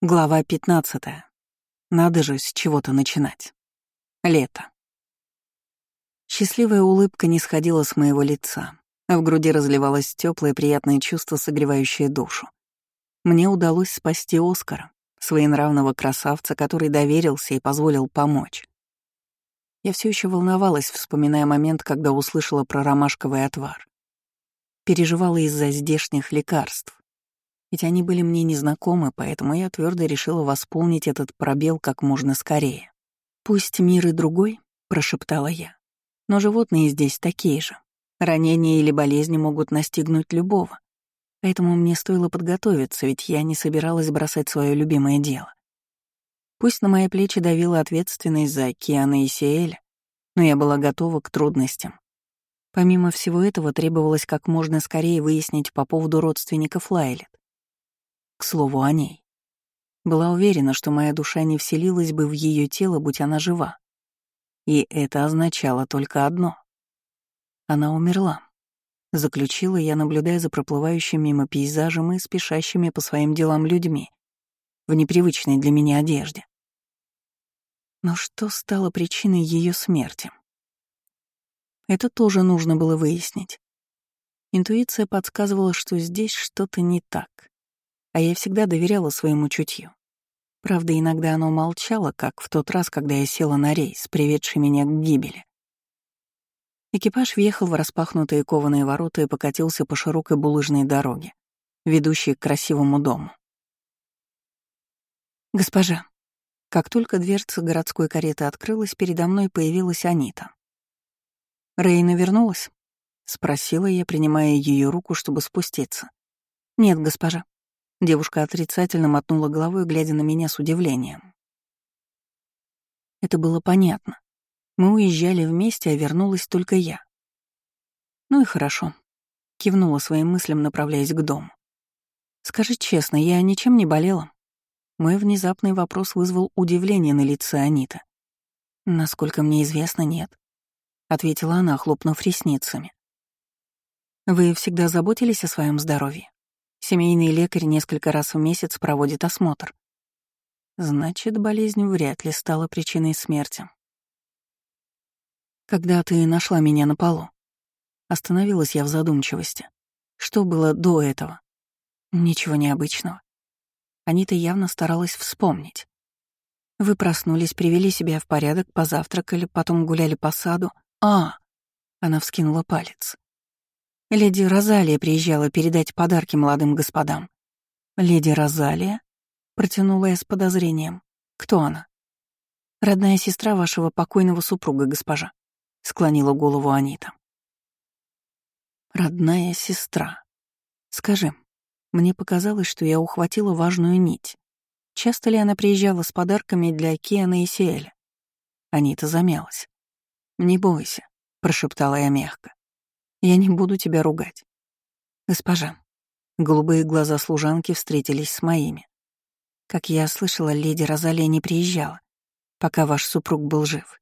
Глава 15. Надо же с чего-то начинать. Лето. Счастливая улыбка не сходила с моего лица, а в груди разливалось теплое приятное чувство, согревающее душу. Мне удалось спасти Оскара, своенравного красавца, который доверился и позволил помочь. Я все еще волновалась, вспоминая момент, когда услышала про ромашковый отвар. Переживала из-за здешних лекарств, ведь они были мне незнакомы, поэтому я твердо решила восполнить этот пробел как можно скорее. «Пусть мир и другой», — прошептала я, — «но животные здесь такие же. Ранения или болезни могут настигнуть любого. Поэтому мне стоило подготовиться, ведь я не собиралась бросать свое любимое дело. Пусть на мои плечи давила ответственность за океаны и Сиэля, но я была готова к трудностям. Помимо всего этого, требовалось как можно скорее выяснить по поводу родственников Лайлет. К слову о ней. Была уверена, что моя душа не вселилась бы в ее тело, будь она жива. И это означало только одно. Она умерла. Заключила я, наблюдая за проплывающим мимо пейзажем и спешащими по своим делам людьми в непривычной для меня одежде. Но что стало причиной ее смерти? Это тоже нужно было выяснить. Интуиция подсказывала, что здесь что-то не так а я всегда доверяла своему чутью. Правда, иногда оно молчало, как в тот раз, когда я села на рейс, приведший меня к гибели. Экипаж въехал в распахнутые кованые ворота и покатился по широкой булыжной дороге, ведущей к красивому дому. «Госпожа», как только дверца городской кареты открылась, передо мной появилась Анита. «Рейна вернулась?» — спросила я, принимая ее руку, чтобы спуститься. «Нет, госпожа», Девушка отрицательно мотнула головой, глядя на меня с удивлением. Это было понятно. Мы уезжали вместе, а вернулась только я. Ну и хорошо. Кивнула своим мыслям, направляясь к дому. Скажи честно, я ничем не болела? Мой внезапный вопрос вызвал удивление на лице Аниты. «Насколько мне известно, нет», — ответила она, хлопнув ресницами. «Вы всегда заботились о своем здоровье?» Семейный лекарь несколько раз в месяц проводит осмотр. Значит, болезнь вряд ли стала причиной смерти. Когда ты нашла меня на полу, остановилась я в задумчивости. Что было до этого? Ничего необычного. Анита явно старалась вспомнить. Вы проснулись, привели себя в порядок, позавтракали, потом гуляли по саду. А! Она вскинула палец. Леди Розалия приезжала передать подарки молодым господам. Леди Розалия? Протянула я с подозрением. Кто она? Родная сестра вашего покойного супруга, госпожа. Склонила голову Анита. Родная сестра. Скажи, мне показалось, что я ухватила важную нить. Часто ли она приезжала с подарками для Киана и Сиэля? Анита замялась. «Не бойся», — прошептала я мягко. Я не буду тебя ругать. Госпожа, голубые глаза служанки встретились с моими. Как я слышала, леди Розалия не приезжала, пока ваш супруг был жив.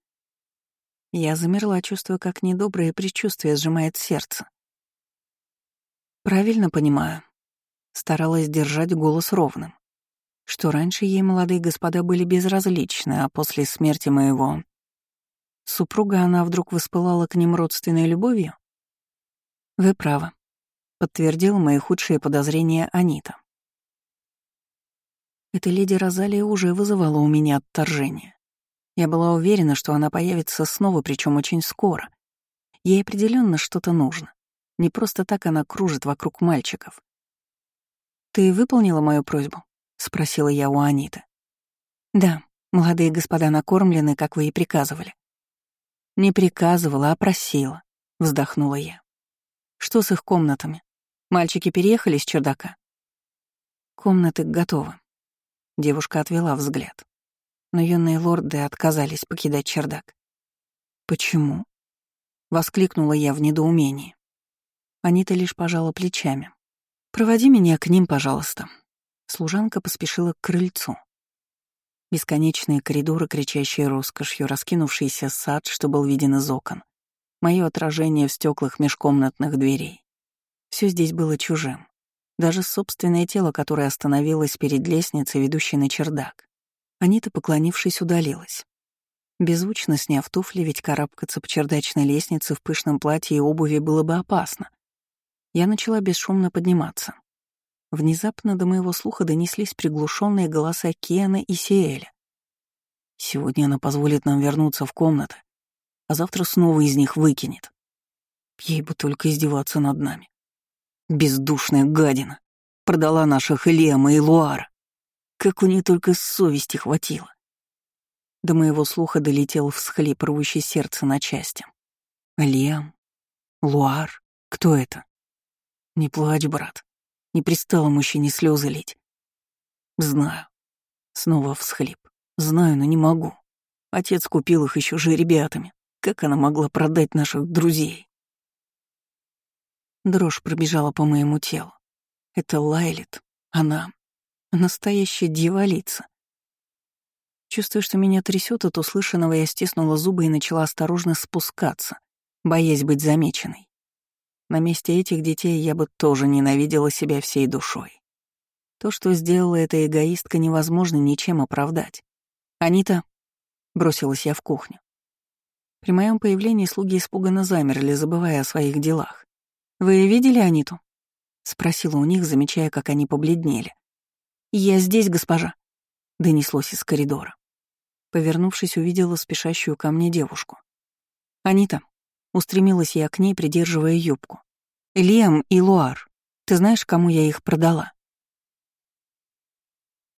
Я замерла, чувствуя, как недоброе предчувствие сжимает сердце. Правильно понимаю. Старалась держать голос ровным. Что раньше ей молодые господа были безразличны, а после смерти моего супруга она вдруг воспылала к ним родственной любовью? «Вы правы», — подтвердила мои худшие подозрения Анита. Эта леди Розалия уже вызывала у меня отторжение. Я была уверена, что она появится снова, причем очень скоро. Ей определенно что-то нужно. Не просто так она кружит вокруг мальчиков. «Ты выполнила мою просьбу?» — спросила я у Аниты. «Да, молодые господа накормлены, как вы и приказывали». «Не приказывала, а просила», — вздохнула я. Что с их комнатами? Мальчики переехали с чердака? Комнаты готовы. Девушка отвела взгляд. Но юные лорды отказались покидать чердак. «Почему?» — воскликнула я в недоумении. Анита лишь пожала плечами. «Проводи меня к ним, пожалуйста». Служанка поспешила к крыльцу. Бесконечные коридоры, кричащие роскошью, раскинувшийся сад, что был виден из окон мое отражение в стеклах межкомнатных дверей. Все здесь было чужим. Даже собственное тело, которое остановилось перед лестницей, ведущей на чердак. Анита, поклонившись, удалилась. Беззвучно сняв туфли, ведь карабкаться по чердачной лестнице в пышном платье и обуви было бы опасно. Я начала бесшумно подниматься. Внезапно до моего слуха донеслись приглушенные голоса Кена и Сиэля. Сегодня она позволит нам вернуться в комнаты, а завтра снова из них выкинет. Ей бы только издеваться над нами. Бездушная гадина. Продала наших Лема и Луара. Как у нее только совести хватило. До моего слуха долетел всхлип, рвущий сердце на части. Лиам? Луар? Кто это? Не плачь, брат. Не пристало мужчине слезы лить. Знаю. Снова всхлип. Знаю, но не могу. Отец купил их еще же ребятами. Как она могла продать наших друзей? Дрожь пробежала по моему телу. Это Лайлит. Она настоящая дьяволица. Чувствуя, что меня трясет от услышанного, я стиснула зубы и начала осторожно спускаться, боясь быть замеченной. На месте этих детей я бы тоже ненавидела себя всей душой. То, что сделала эта эгоистка, невозможно ничем оправдать. «Анита», — бросилась я в кухню. При моем появлении слуги испуганно замерли, забывая о своих делах. «Вы видели Аниту?» — спросила у них, замечая, как они побледнели. «Я здесь, госпожа», — донеслось из коридора. Повернувшись, увидела спешащую ко мне девушку. «Анита», — устремилась я к ней, придерживая юбку. «Лиам и Луар, ты знаешь, кому я их продала?»